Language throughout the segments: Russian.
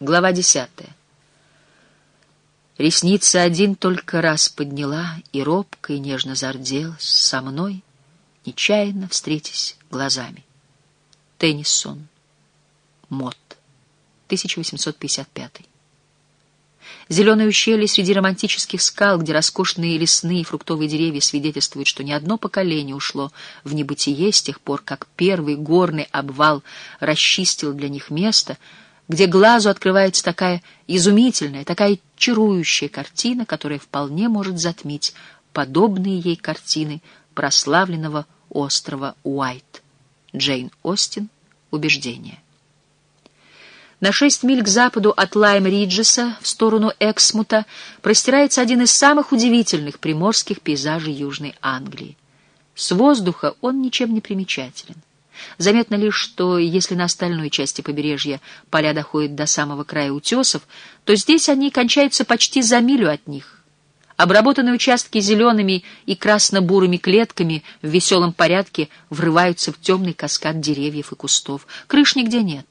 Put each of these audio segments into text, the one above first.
Глава десятая. Ресницы один только раз подняла, и робко и нежно зарделась со мной, нечаянно встретясь глазами. Теннисон. Мот. 1855. Зеленое ущелье среди романтических скал, где роскошные лесные и фруктовые деревья свидетельствуют, что ни одно поколение ушло в небытие с тех пор, как первый горный обвал расчистил для них место — где глазу открывается такая изумительная, такая чарующая картина, которая вполне может затмить подобные ей картины прославленного острова Уайт. Джейн Остин. Убеждение. На шесть миль к западу от Лайм-Риджеса в сторону Эксмута простирается один из самых удивительных приморских пейзажей Южной Англии. С воздуха он ничем не примечателен. Заметно лишь, что если на остальной части побережья поля доходят до самого края утесов, то здесь они кончаются почти за милю от них. Обработанные участки зелеными и красно-бурыми клетками в веселом порядке врываются в темный каскад деревьев и кустов. Крыш нигде нет.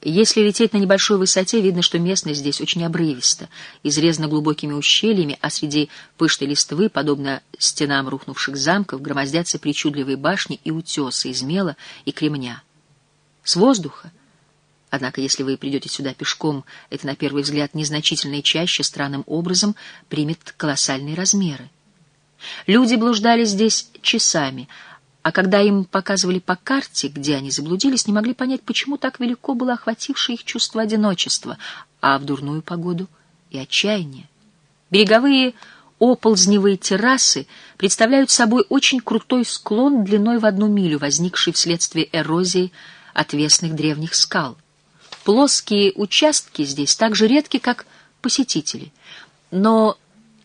Если лететь на небольшой высоте, видно, что местность здесь очень обрывиста, изрезана глубокими ущельями, а среди пышной листвы, подобно стенам рухнувших замков, громоздятся причудливые башни и утесы из мела и кремня. С воздуха, однако если вы придете сюда пешком, это на первый взгляд незначительное чаще странным образом примет колоссальные размеры. Люди блуждали здесь часами — а когда им показывали по карте, где они заблудились, не могли понять, почему так велико было охватившее их чувство одиночества, а в дурную погоду и отчаяние. Береговые оползневые террасы представляют собой очень крутой склон длиной в одну милю, возникший вследствие эрозии отвесных древних скал. Плоские участки здесь так же редки, как посетители, но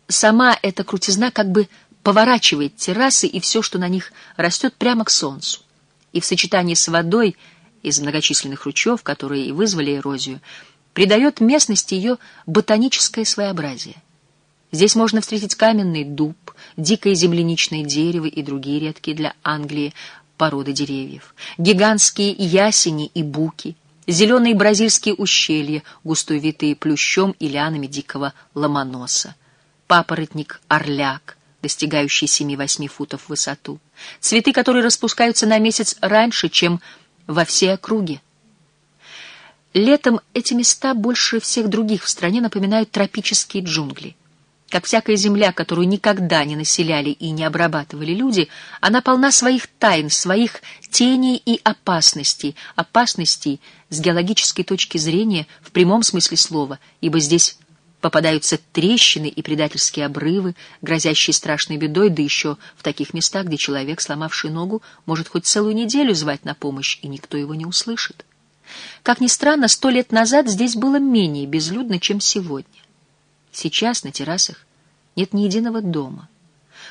сама эта крутизна как бы поворачивает террасы и все, что на них растет, прямо к солнцу. И в сочетании с водой из многочисленных ручьев, которые и вызвали эрозию, придает местности ее ботаническое своеобразие. Здесь можно встретить каменный дуб, дикое земляничное дерево и другие редкие для Англии породы деревьев, гигантские ясени и буки, зеленые бразильские ущелья, густой витые плющом и лианами дикого ломоноса, папоротник-орляк, достигающий 7-8 футов в высоту. Цветы, которые распускаются на месяц раньше, чем во всей округе. Летом эти места больше всех других в стране напоминают тропические джунгли. Как всякая земля, которую никогда не населяли и не обрабатывали люди, она полна своих тайн, своих теней и опасностей, опасностей с геологической точки зрения в прямом смысле слова, ибо здесь Попадаются трещины и предательские обрывы, грозящие страшной бедой, да еще в таких местах, где человек, сломавший ногу, может хоть целую неделю звать на помощь, и никто его не услышит. Как ни странно, сто лет назад здесь было менее безлюдно, чем сегодня. Сейчас на террасах нет ни единого дома.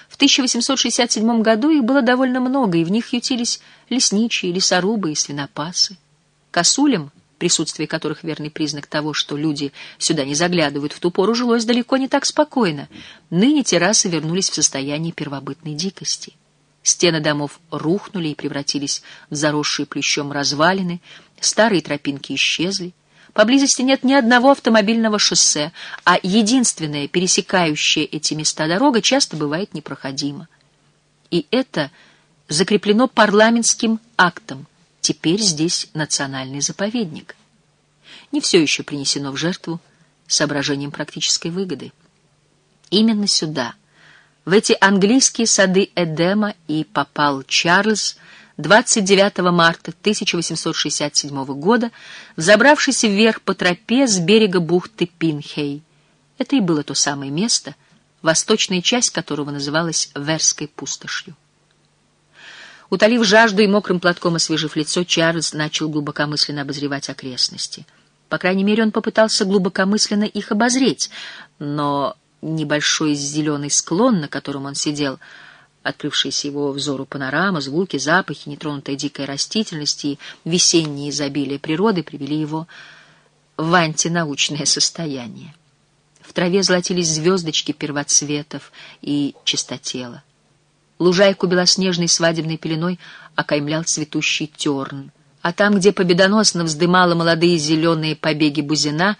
В 1867 году их было довольно много, и в них ютились лесничие, лесорубы и свинопасы. Косулям — присутствие которых верный признак того, что люди сюда не заглядывают, в ту пору жилось далеко не так спокойно. Ныне террасы вернулись в состояние первобытной дикости. Стены домов рухнули и превратились в заросшие плющом развалины, старые тропинки исчезли. Поблизости нет ни одного автомобильного шоссе, а единственная пересекающая эти места дорога часто бывает непроходима. И это закреплено парламентским актом, Теперь здесь национальный заповедник. Не все еще принесено в жертву соображением практической выгоды. Именно сюда, в эти английские сады Эдема и попал Чарльз 29 марта 1867 года, взобравшись вверх по тропе с берега бухты Пинхей. Это и было то самое место, восточная часть которого называлась Верской пустошью. Утолив жажду и мокрым платком освежив лицо, Чарльз начал глубокомысленно обозревать окрестности. По крайней мере, он попытался глубокомысленно их обозреть, но небольшой зеленый склон, на котором он сидел, открывшаяся его взору панорама, звуки, запахи, нетронутая дикая растительность и весеннее изобилие природы привели его в антинаучное состояние. В траве золотились звездочки первоцветов и чистотела. Лужайку белоснежной свадебной пеленой окаймлял цветущий терн, А там, где победоносно вздымала молодые зеленые побеги бузина,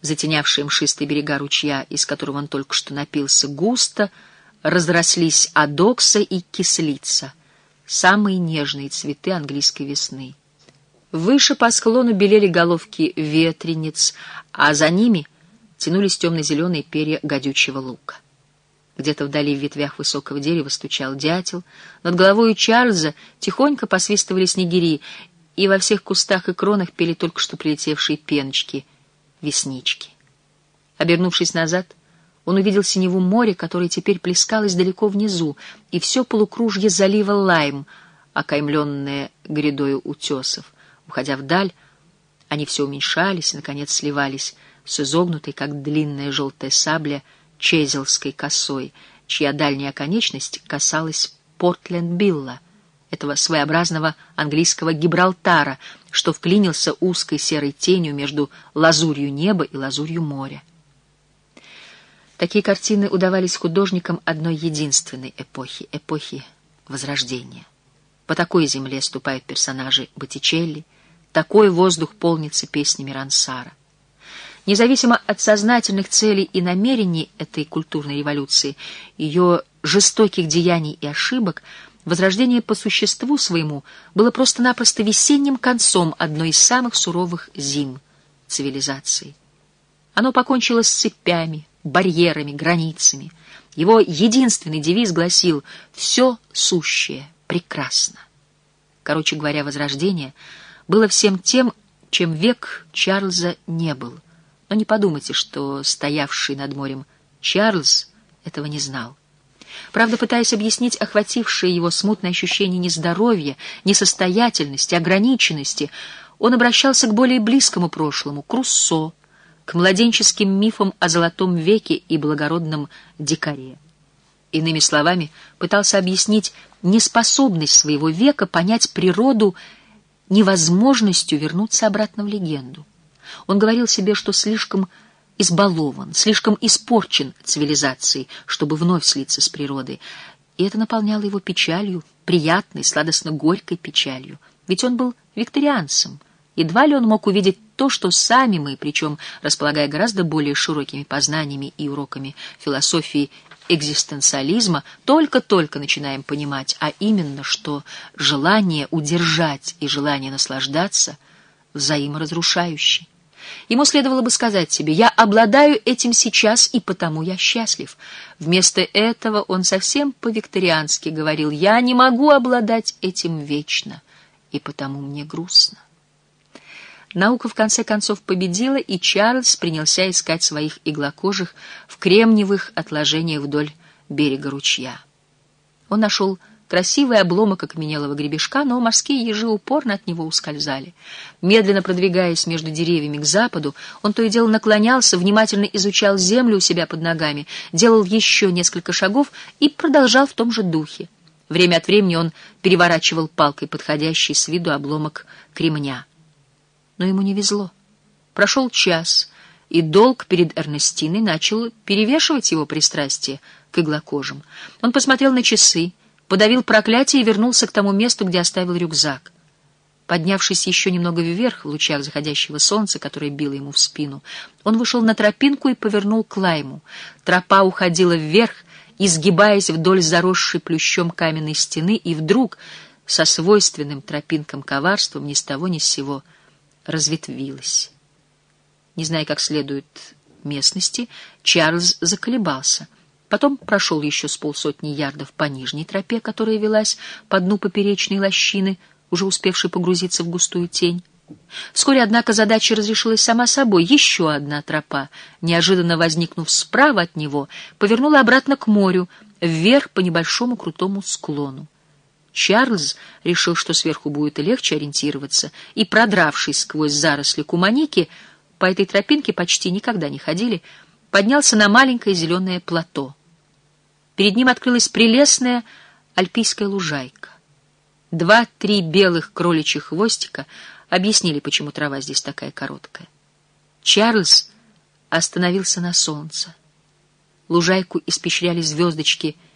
затенявшие мшистые берега ручья, из которого он только что напился, густо разрослись адокса и кислица, самые нежные цветы английской весны. Выше по склону белели головки ветрениц, а за ними тянулись темно-зеленые перья гадючего лука. Где-то вдали в ветвях высокого дерева стучал дятел, над головой Чарльза тихонько посвистывали снегири, и во всех кустах и кронах пели только что прилетевшие пеночки, веснички. Обернувшись назад, он увидел синеву море, которое теперь плескалось далеко внизу, и все полукружье залива Лайм, окаймленное грядою утесов. Уходя вдаль, они все уменьшались и, наконец, сливались с изогнутой, как длинная желтая сабля, чезелской косой, чья дальняя оконечность касалась Портленд-Билла — этого своеобразного английского Гибралтара, что вклинился узкой серой тенью между лазурью неба и лазурью моря. Такие картины удавались художникам одной единственной эпохи — эпохи Возрождения. По такой земле ступают персонажи Боттичелли, такой воздух полнится песнями Рансара. Независимо от сознательных целей и намерений этой культурной революции, ее жестоких деяний и ошибок — Возрождение по существу своему было просто-напросто весенним концом одной из самых суровых зим цивилизации. Оно покончило с цепями, барьерами, границами. Его единственный девиз гласил «все сущее прекрасно». Короче говоря, Возрождение было всем тем, чем век Чарльза не был. Но не подумайте, что стоявший над морем Чарльз этого не знал. Правда, пытаясь объяснить охватившее его смутное ощущение нездоровья, несостоятельности, ограниченности, он обращался к более близкому прошлому, к Руссо, к младенческим мифам о Золотом веке и благородном дикаре. Иными словами, пытался объяснить неспособность своего века понять природу невозможностью вернуться обратно в легенду. Он говорил себе, что слишком избалован, слишком испорчен цивилизацией, чтобы вновь слиться с природой. И это наполняло его печалью, приятной, сладостно-горькой печалью. Ведь он был викторианцем. Едва ли он мог увидеть то, что сами мы, причем располагая гораздо более широкими познаниями и уроками философии экзистенциализма, только-только начинаем понимать, а именно, что желание удержать и желание наслаждаться взаиморазрушающие. Ему следовало бы сказать себе, я обладаю этим сейчас, и потому я счастлив. Вместо этого он совсем по-викториански говорил, я не могу обладать этим вечно, и потому мне грустно. Наука в конце концов победила, и Чарльз принялся искать своих иглокожих в кремниевых отложениях вдоль берега ручья. Он нашел Красивый обломок окаменелого гребешка, но морские ежи упорно от него ускользали. Медленно продвигаясь между деревьями к западу, он то и дело наклонялся, внимательно изучал землю у себя под ногами, делал еще несколько шагов и продолжал в том же духе. Время от времени он переворачивал палкой подходящий с виду обломок кремня. Но ему не везло. Прошел час, и долг перед Эрнестиной начал перевешивать его пристрастие к иглокожим. Он посмотрел на часы, подавил проклятие и вернулся к тому месту, где оставил рюкзак. Поднявшись еще немного вверх в лучах заходящего солнца, которое било ему в спину, он вышел на тропинку и повернул к лайму. Тропа уходила вверх, изгибаясь вдоль заросшей плющом каменной стены, и вдруг, со свойственным тропинкам коварством, ни с того ни с сего разветвилась. Не зная, как следует местности, Чарльз заколебался — Потом прошел еще с полсотни ярдов по нижней тропе, которая велась по дну поперечной лощины, уже успевшей погрузиться в густую тень. Вскоре, однако, задача разрешилась сама собой. Еще одна тропа, неожиданно возникнув справа от него, повернула обратно к морю, вверх по небольшому крутому склону. Чарльз решил, что сверху будет легче ориентироваться, и, продравшись сквозь заросли куманики, по этой тропинке почти никогда не ходили, поднялся на маленькое зеленое плато — Перед ним открылась прелестная альпийская лужайка. Два-три белых кроличьих хвостика объяснили, почему трава здесь такая короткая. Чарльз остановился на солнце. Лужайку испещряли звездочки —